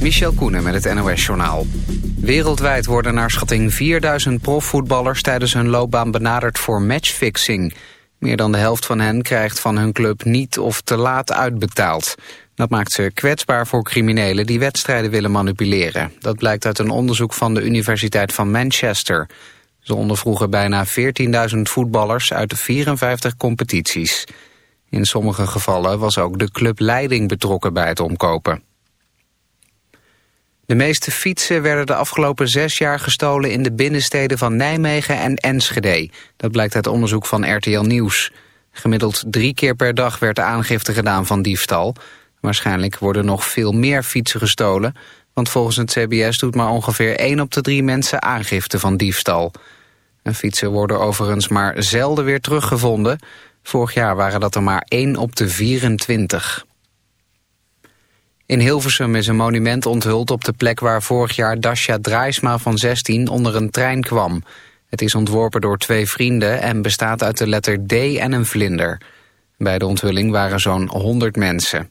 Michel Koenen met het NOS-journaal. Wereldwijd worden naar schatting 4000 profvoetballers tijdens hun loopbaan benaderd voor matchfixing. Meer dan de helft van hen krijgt van hun club niet of te laat uitbetaald. Dat maakt ze kwetsbaar voor criminelen die wedstrijden willen manipuleren. Dat blijkt uit een onderzoek van de Universiteit van Manchester. Ze ondervroegen bijna 14.000 voetballers uit de 54 competities. In sommige gevallen was ook de clubleiding betrokken bij het omkopen. De meeste fietsen werden de afgelopen zes jaar gestolen in de binnensteden van Nijmegen en Enschede. Dat blijkt uit onderzoek van RTL Nieuws. Gemiddeld drie keer per dag werd aangifte gedaan van diefstal. Waarschijnlijk worden nog veel meer fietsen gestolen... want volgens het CBS doet maar ongeveer 1 op de drie mensen aangifte van diefstal. En fietsen worden overigens maar zelden weer teruggevonden. Vorig jaar waren dat er maar 1 op de 24. In Hilversum is een monument onthuld op de plek waar vorig jaar Dasha Draaisma van 16 onder een trein kwam. Het is ontworpen door twee vrienden en bestaat uit de letter D en een vlinder. Bij de onthulling waren zo'n 100 mensen.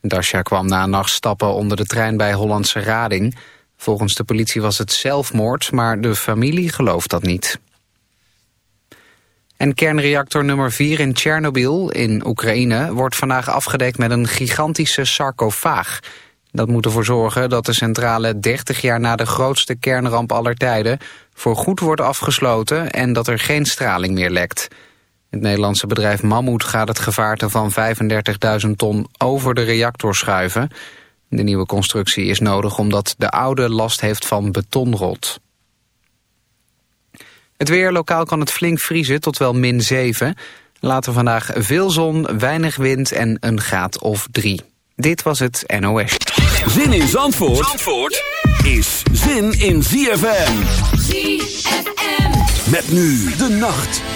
Dasha kwam na een nacht stappen onder de trein bij Hollandse Rading. Volgens de politie was het zelfmoord, maar de familie gelooft dat niet. En kernreactor nummer 4 in Tsjernobyl in Oekraïne wordt vandaag afgedekt met een gigantische sarcofaag. Dat moet ervoor zorgen dat de centrale 30 jaar na de grootste kernramp aller tijden voorgoed wordt afgesloten en dat er geen straling meer lekt. Het Nederlandse bedrijf Mammoet gaat het gevaarte van 35.000 ton over de reactor schuiven. De nieuwe constructie is nodig omdat de oude last heeft van betonrot. Het weer, lokaal kan het flink vriezen tot wel min 7. Later vandaag veel zon, weinig wind en een graad of 3. Dit was het NOS. Zin in Zandvoort, Zandvoort is zin in ZFM. ZFM. Met nu de nacht.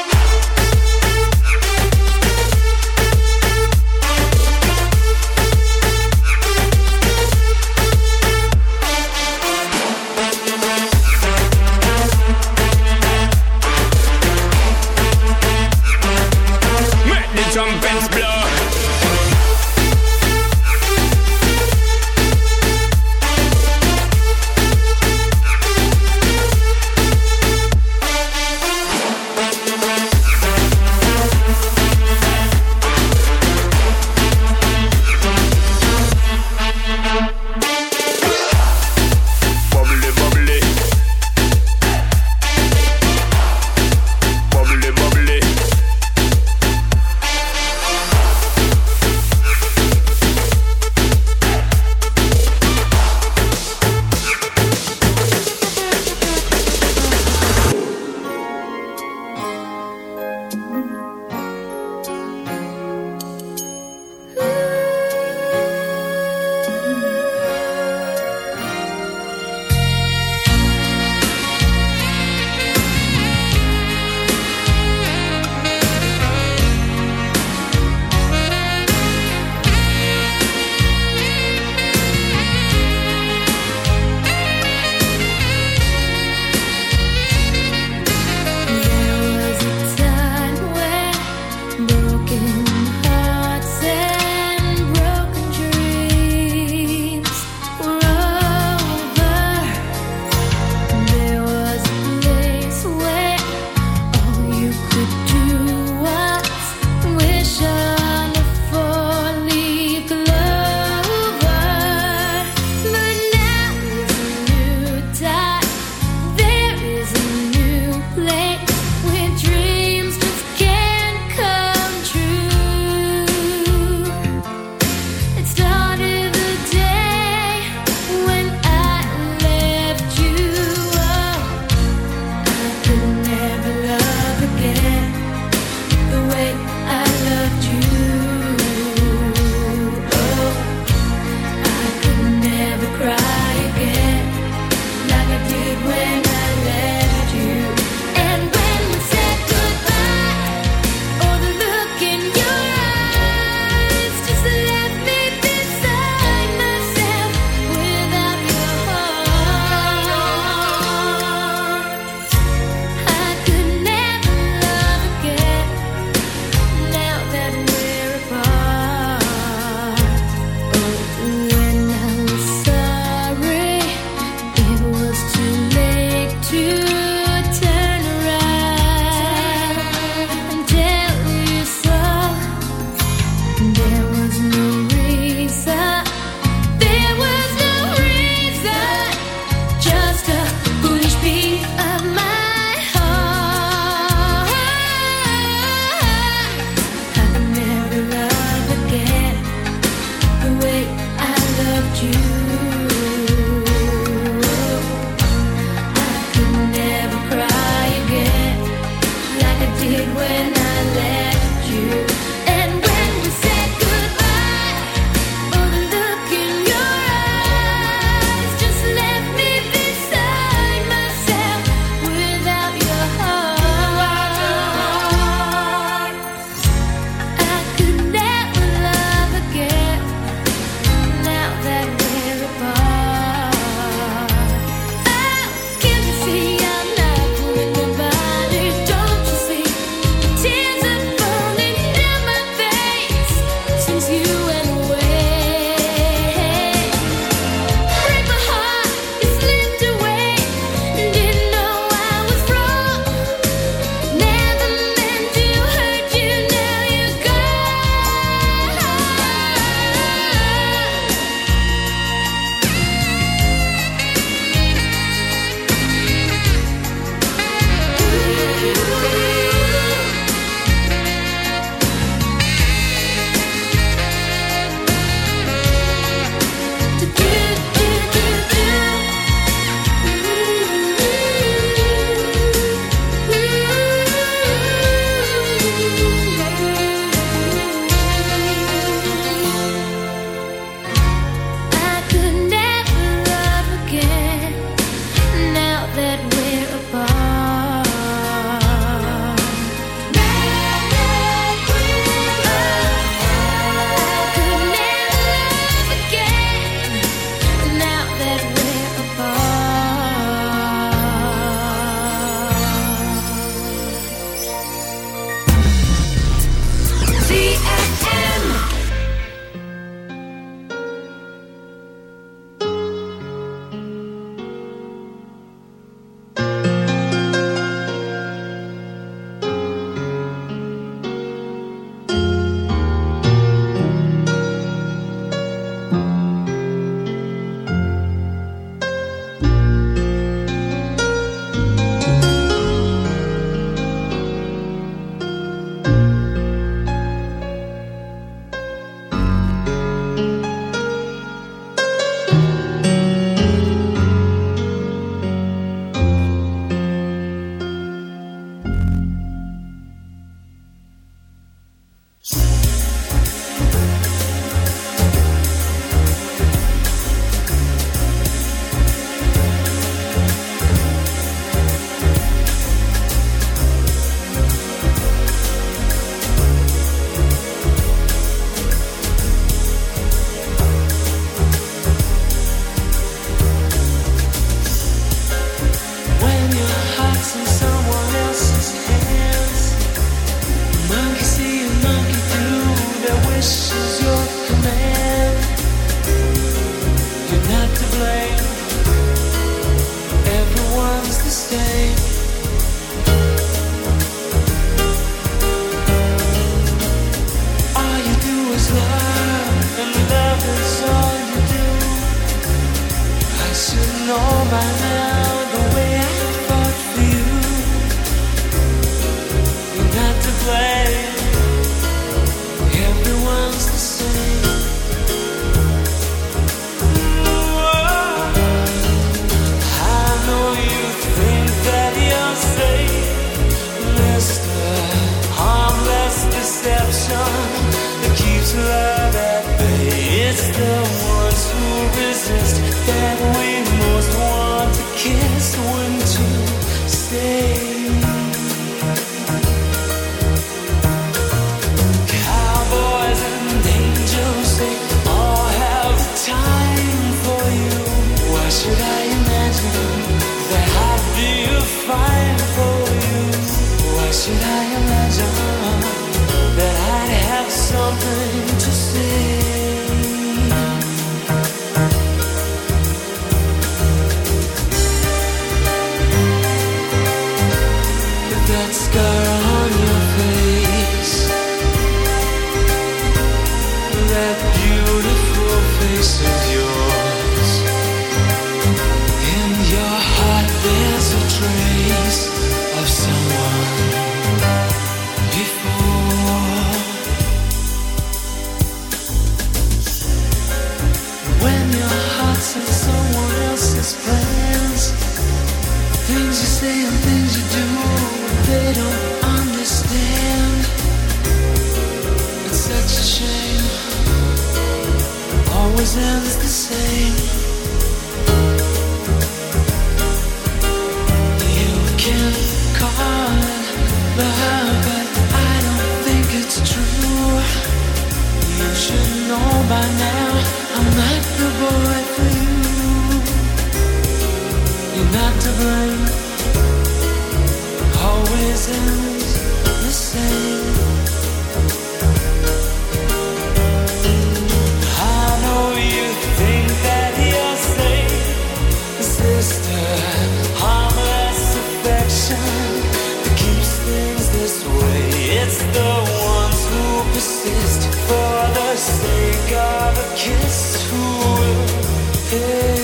Got a kiss to Yeah.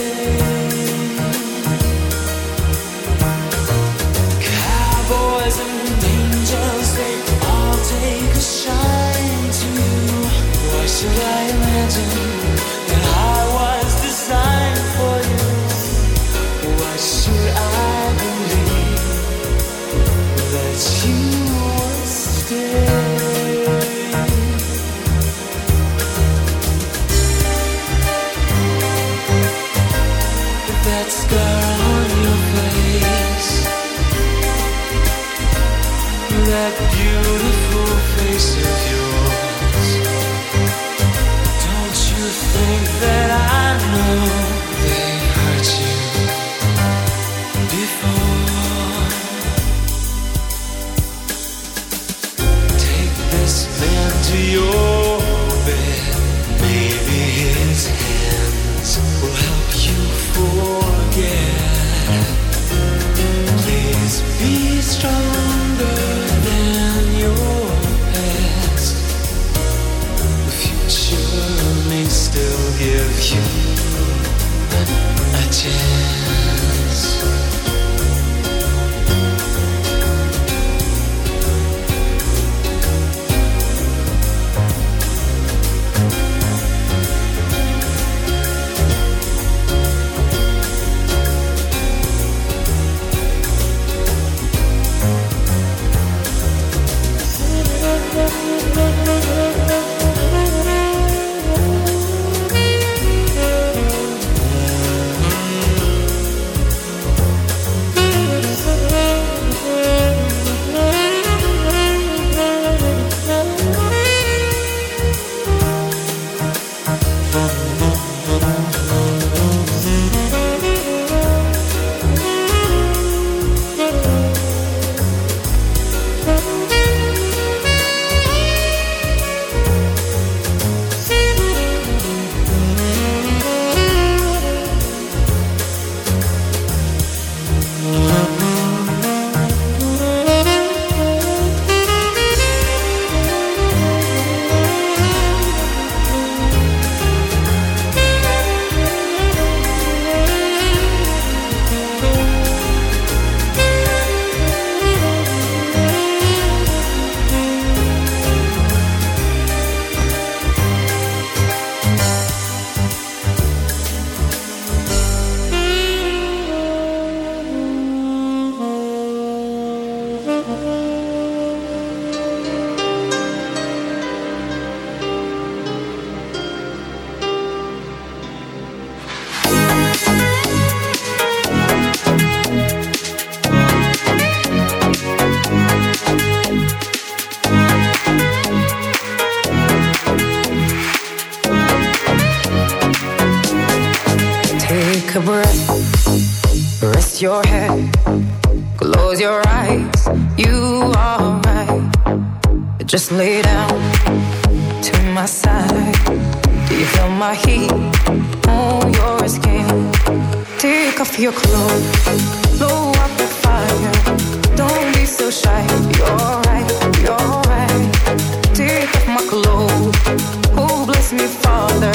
father.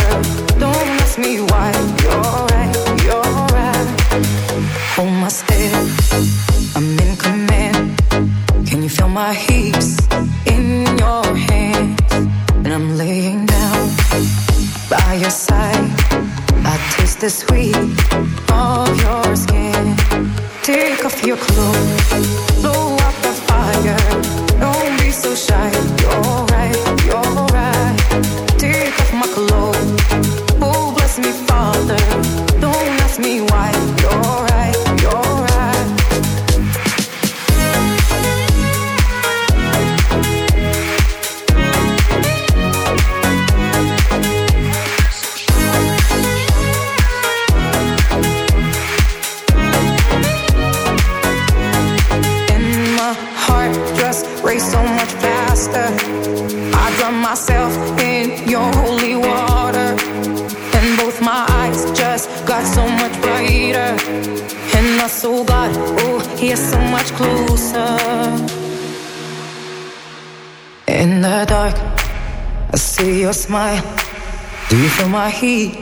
Don't ask me why you're. aquí.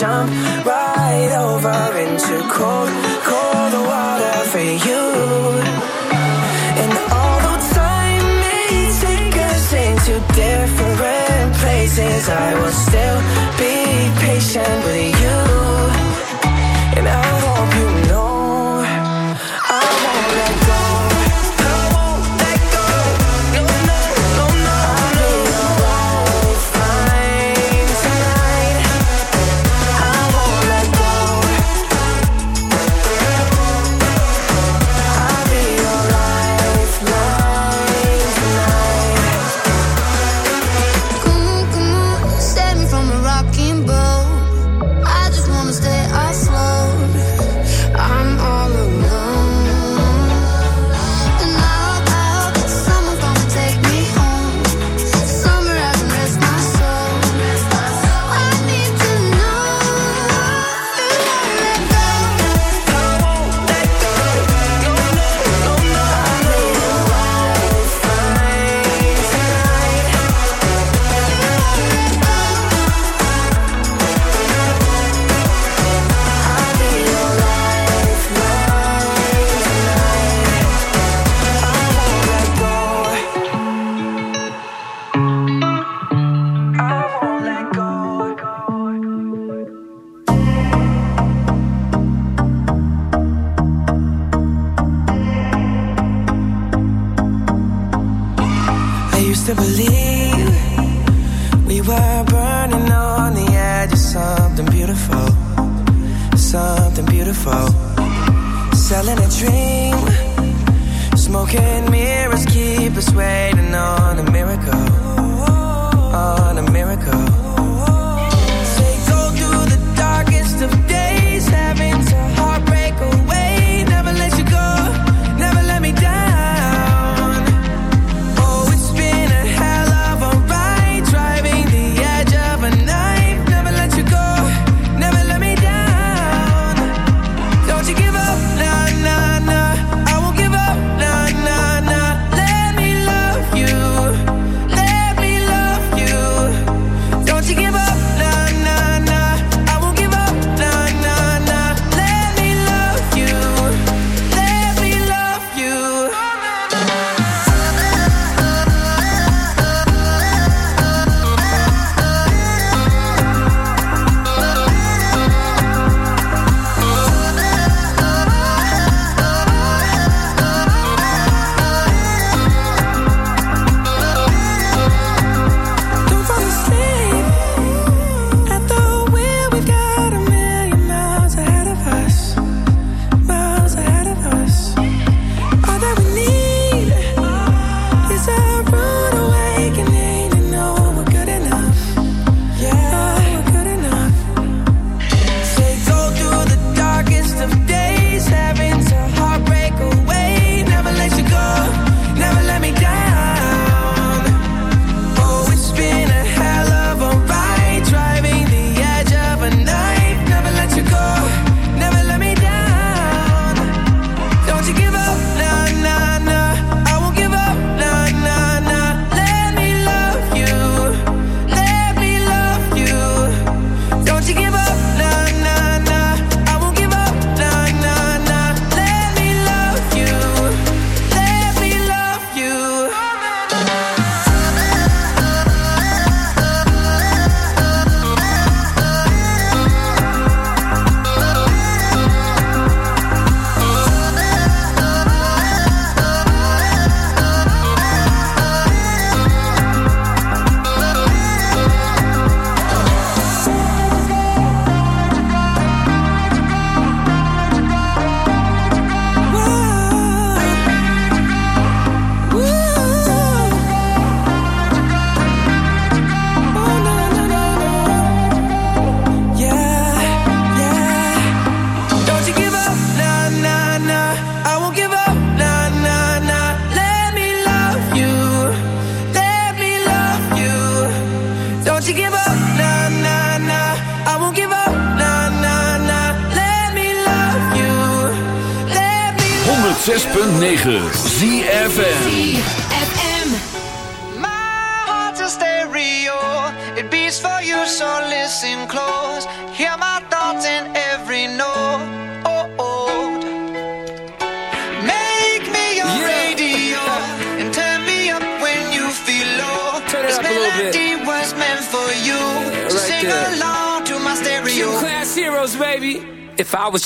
jump right over into cold, cold. Smoke and mirrors keep us waiting on a miracle.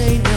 say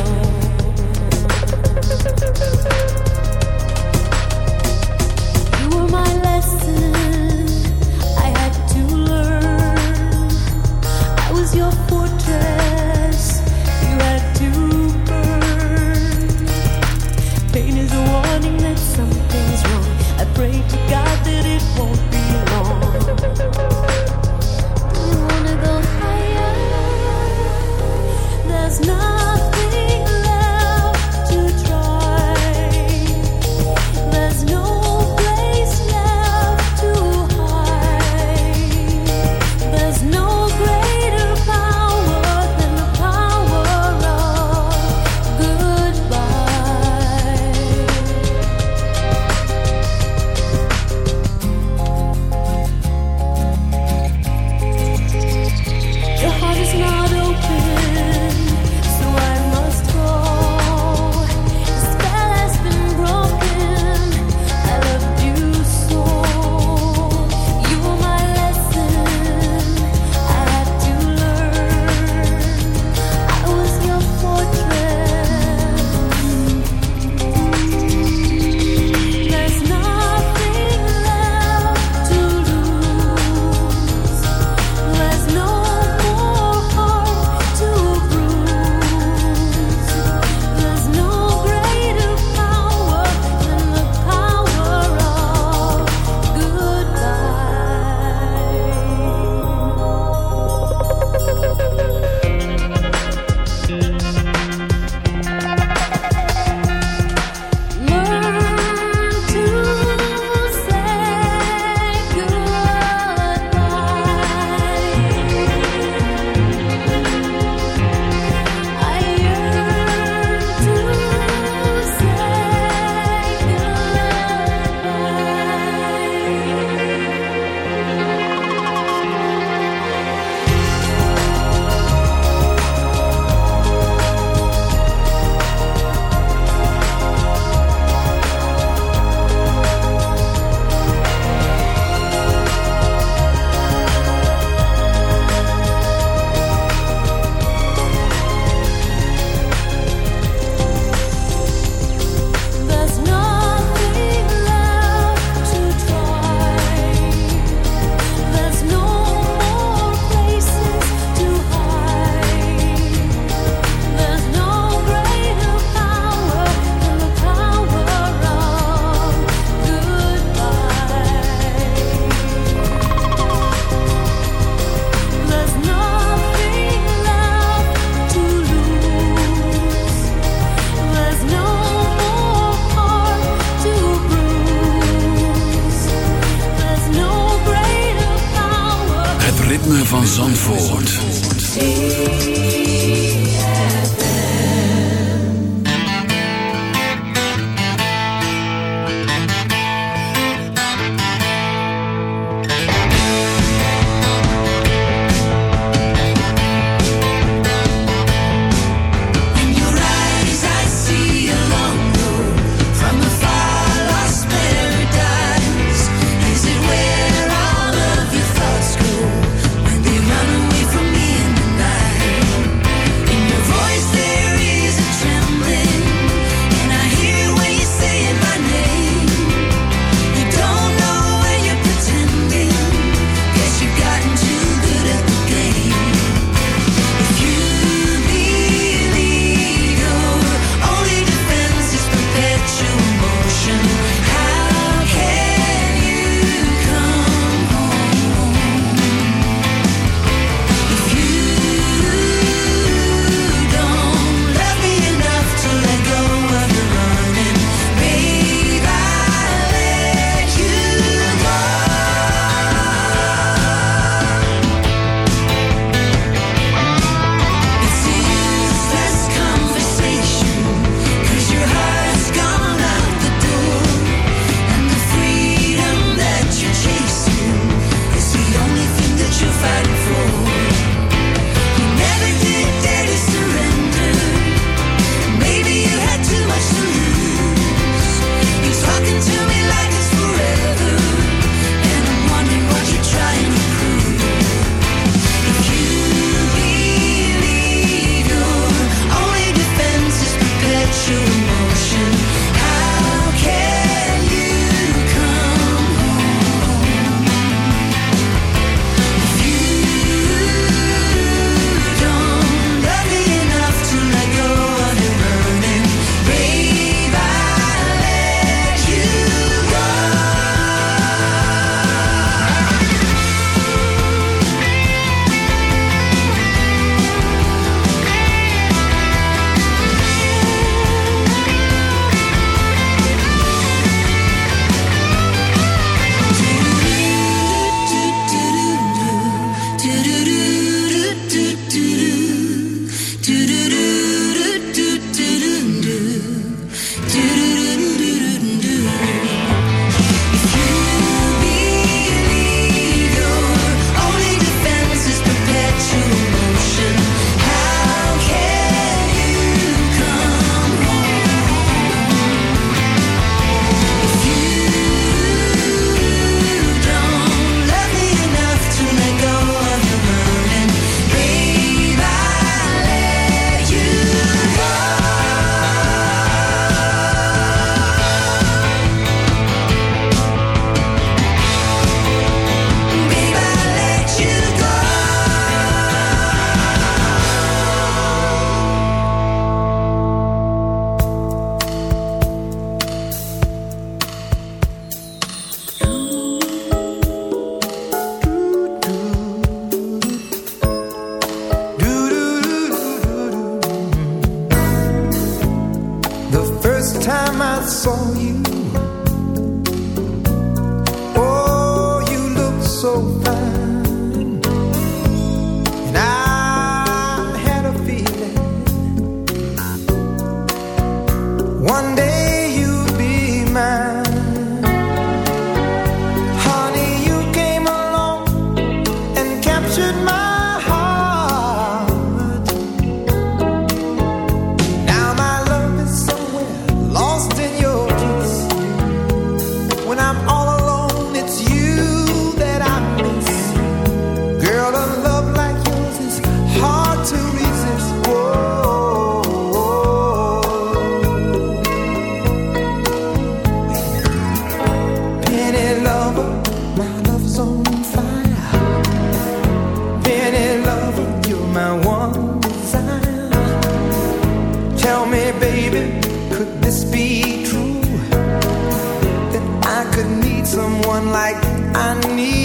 someone like I need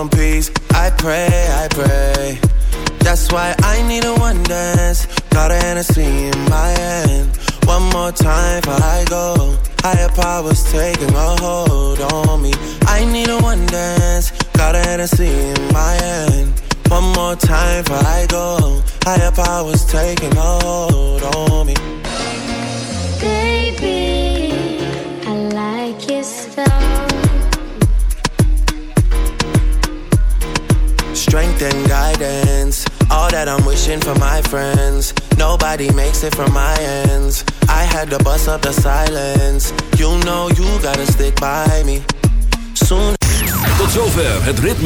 one piece. I pray